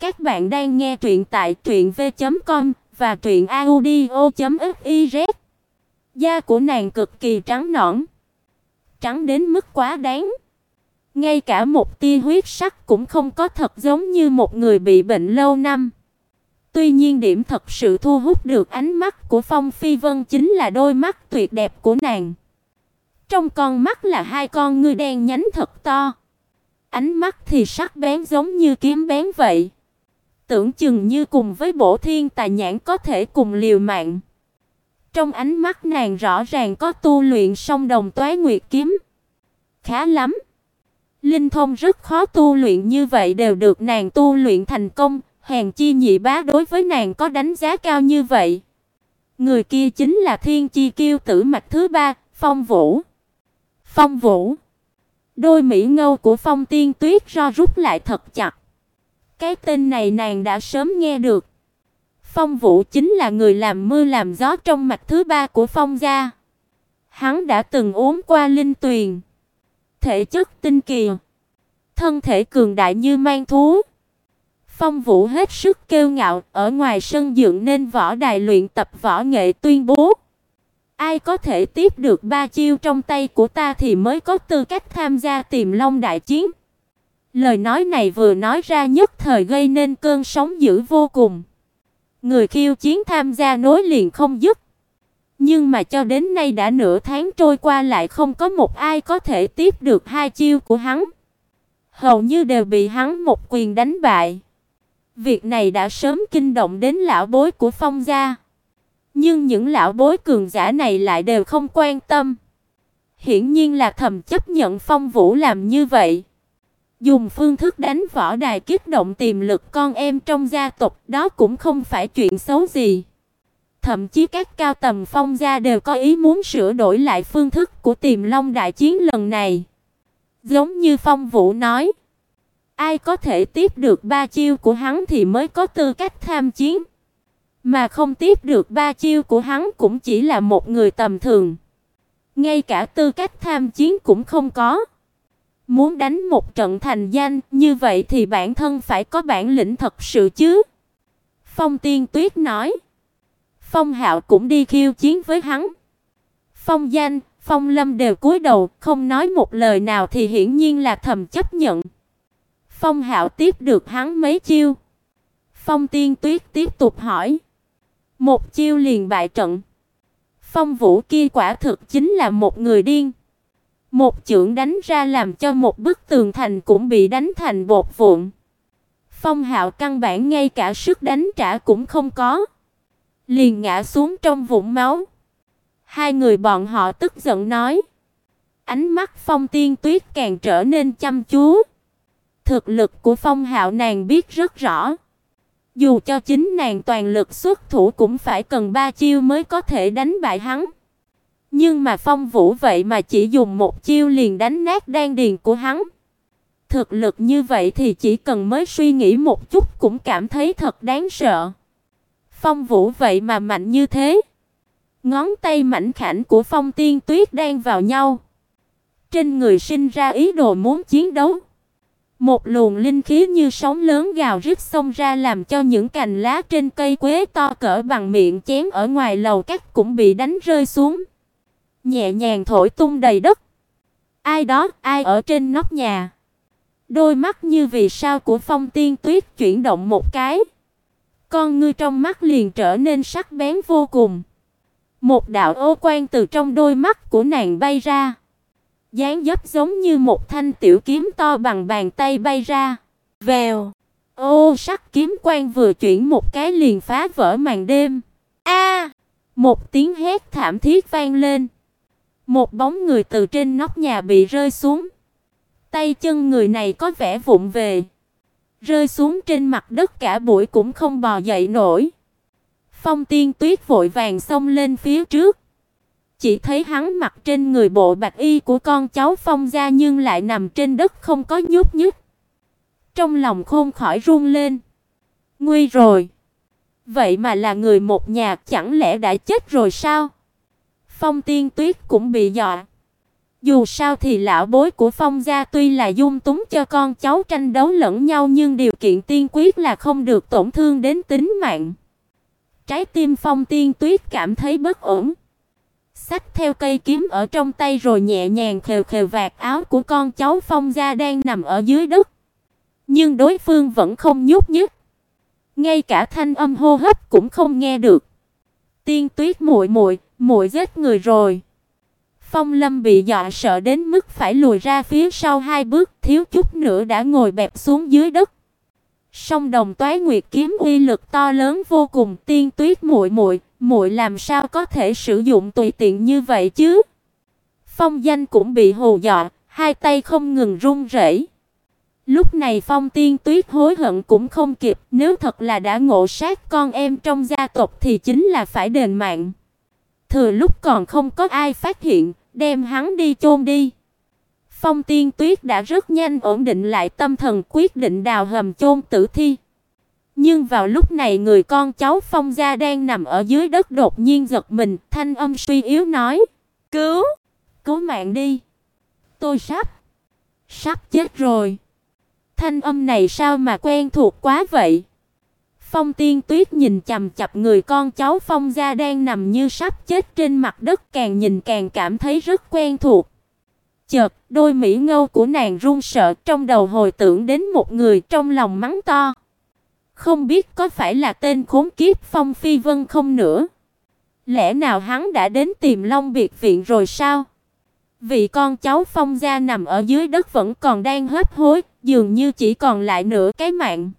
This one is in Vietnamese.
Các bạn đang nghe truyện tại truyệnv.com và truyệnaudio.fiz. Da của nàng cực kỳ trắng nõn, trắng đến mức quá đáng. Ngay cả một tia huyết sắc cũng không có thật giống như một người bị bệnh lâu năm. Tuy nhiên điểm thật sự thu hút được ánh mắt của Phong Phi Vân chính là đôi mắt tuyệt đẹp của nàng. Trong con mắt là hai con ngươi đen nhánh thật to. Ánh mắt thì sắc bén giống như kiếm bén vậy. Tưởng chừng như cùng với Bổ Thiên Tà nhãn có thể cùng liều mạng. Trong ánh mắt nàng rõ ràng có tu luyện song đồng toái nguyệt kiếm. Khá lắm. Linh thông rất khó tu luyện như vậy đều được nàng tu luyện thành công, hèn chi nhị bá đối với nàng có đánh giá cao như vậy. Người kia chính là Thiên Chi Kiêu tử mạch thứ ba, Phong Vũ. Phong Vũ. Đôi mỹ ngâu của Phong Tiên Tuyết ro rút lại thật chặt. Cái tên này nàng đã sớm nghe được. Phong Vũ chính là người làm mưa làm gió trong mạch thứ ba của Phong gia. Hắn đã từng uống qua linh tuyền, thể chất tinh kỳ, thân thể cường đại như mang thú. Phong Vũ hết sức kiêu ngạo, ở ngoài sân dựng nên võ đài luyện tập võ nghệ tuyên bố: Ai có thể tiếp được ba chiêu trong tay của ta thì mới có tư cách tham gia Tiềm Long đại chiến. Lời nói này vừa nói ra nhất thời gây nên cơn sóng dữ vô cùng. Người khiêu chiến tham gia nối liền không dứt. Nhưng mà cho đến nay đã nửa tháng trôi qua lại không có một ai có thể tiếp được hai chiêu của hắn. Hầu như đều bị hắn một quyền đánh bại. Việc này đã sớm kinh động đến lão bối của Phong gia. Nhưng những lão bối cường giả này lại đều không quan tâm. Hiển nhiên là thầm chấp nhận Phong Vũ làm như vậy. Dùng phương thức đánh võ đài kích động tiềm lực con em trong gia tộc, đó cũng không phải chuyện xấu gì. Thậm chí các cao tầm Phong gia đều có ý muốn sửa đổi lại phương thức của Tiềm Long đại chiến lần này. Giống như Phong Vũ nói, ai có thể tiếp được ba chiêu của hắn thì mới có tư cách tham chiến. Mà không tiếp được ba chiêu của hắn cũng chỉ là một người tầm thường. Ngay cả tư cách tham chiến cũng không có. Muốn đánh một trận thành danh, như vậy thì bản thân phải có bản lĩnh thật sự chứ. Phong Tiên Tuyết nói. Phong Hạo cũng đi khiêu chiến với hắn. Phong Danh, Phong Lâm đều cúi đầu, không nói một lời nào thì hiển nhiên là thầm chấp nhận. Phong Hạo tiếp được hắn mấy chiêu. Phong Tiên Tuyết tiếp tục hỏi. Một chiêu liền bại trận. Phong Vũ kia quả thực chính là một người điên. Một chưởng đánh ra làm cho một bức tường thành cũng bị đánh thành bột vụn. Phong Hạo căn bản ngay cả sức đánh trả cũng không có, liền ngã xuống trong vũng máu. Hai người bọn họ tức giận nói, ánh mắt Phong Tiên Tuyết càng trở nên chăm chú. Thực lực của Phong Hạo nàng biết rất rõ. Dù cho chính nàng toàn lực xuất thủ cũng phải cần ba chiêu mới có thể đánh bại hắn. Nhưng mà Phong Vũ vậy mà chỉ dùng một chiêu liền đánh nát đan điền của hắn. Thực lực như vậy thì chỉ cần mới suy nghĩ một chút cũng cảm thấy thật đáng sợ. Phong Vũ vậy mà mạnh như thế. Ngón tay mảnh khảnh của Phong Tiên Tuyết đang vào nhau. Trên người sinh ra ý đồ muốn chiến đấu. Một luồng linh khí như sóng lớn gào rít xông ra làm cho những cành lá trên cây quế to cỡ bằng miệng chén ở ngoài lầu các cũng bị đánh rơi xuống nhẹ nhàng thổi tung đầy đất. Ai đó, ai ở trên nóc nhà? Đôi mắt như vì sao của Phong Tiên Tuyết chuyển động một cái. Con ngươi trong mắt liền trở nên sắc bén vô cùng. Một đạo ô quang từ trong đôi mắt của nàng bay ra. Dáng dấp giống như một thanh tiểu kiếm to bằng bàn tay bay ra. Vèo. Ô sắc kiếm quang vừa chuyển một cái liền phá vỡ màn đêm. A! một tiếng hét thảm thiết vang lên. Một bóng người từ trên nóc nhà bị rơi xuống. Tay chân người này có vẻ vụng về, rơi xuống trên mặt đất cả buổi cũng không bò dậy nổi. Phong Tiên Tuyết vội vàng xông lên phía trước. Chỉ thấy hắn mặc trên người bộ bạch y của con cháu Phong gia nhưng lại nằm trên đất không có nhúc nhích. Trong lòng không khỏi run lên. Nguy rồi. Vậy mà là người một nhà, chẳng lẽ đã chết rồi sao? Phong Tiên Tuyết cũng bị dọa. Dù sao thì lão bối của Phong gia tuy là dung túng cho con cháu tranh đấu lẫn nhau nhưng điều kiện tiên quyết là không được tổn thương đến tính mạng. Trái tim Phong Tiên Tuyết cảm thấy bất ổn. Xách theo cây kiếm ở trong tay rồi nhẹ nhàng khều khều vạt áo của con cháu Phong gia đang nằm ở dưới đất. Nhưng đối phương vẫn không nhúc nhích. Ngay cả thanh âm hô hấp cũng không nghe được. Tiên Tuyết muội muội, muội giết người rồi. Phong Lâm bị dọa sợ đến mức phải lùi ra phía sau hai bước, thiếu chút nữa đã ngồi bẹp xuống dưới đất. Song đồng toái nguyệt kiếm uy lực to lớn vô cùng, Tiên Tuyết muội muội, muội làm sao có thể sử dụng tùy tiện như vậy chứ? Phong Danh cũng bị hù dọa, hai tay không ngừng run rẩy. Lúc này Phong Tiên Tuyết hối hận cũng không kịp, nếu thật là đã ngộ sát con em trong gia tộc thì chính là phải đền mạng. Thừa lúc còn không có ai phát hiện, đem hắn đi chôn đi. Phong Tiên Tuyết đã rất nhanh ổn định lại tâm thần quyết định đào hầm chôn tử thi. Nhưng vào lúc này người con cháu Phong gia đang nằm ở dưới đất đột nhiên giật mình, thanh âm suy yếu nói: "Cứu, cứu mạng đi. Tôi sắp sắp chết rồi." Thanh âm này sao mà quen thuộc quá vậy? Phong Tiên Tuyết nhìn chằm chằm người con cháu Phong gia đang nằm như sắp chết trên mặt đất, càng nhìn càng cảm thấy rất quen thuộc. Chợt, đôi mỹ ngâu của nàng run sợ, trong đầu hồi tưởng đến một người trong lòng mắng to. Không biết có phải là tên khốn kiếp Phong Phi Vân không nữa? Lẽ nào hắn đã đến tìm Long biệt viện rồi sao? Vị con cháu Phong gia nằm ở dưới đất vẫn còn đang hấp hối, dường như chỉ còn lại nửa cái mạng.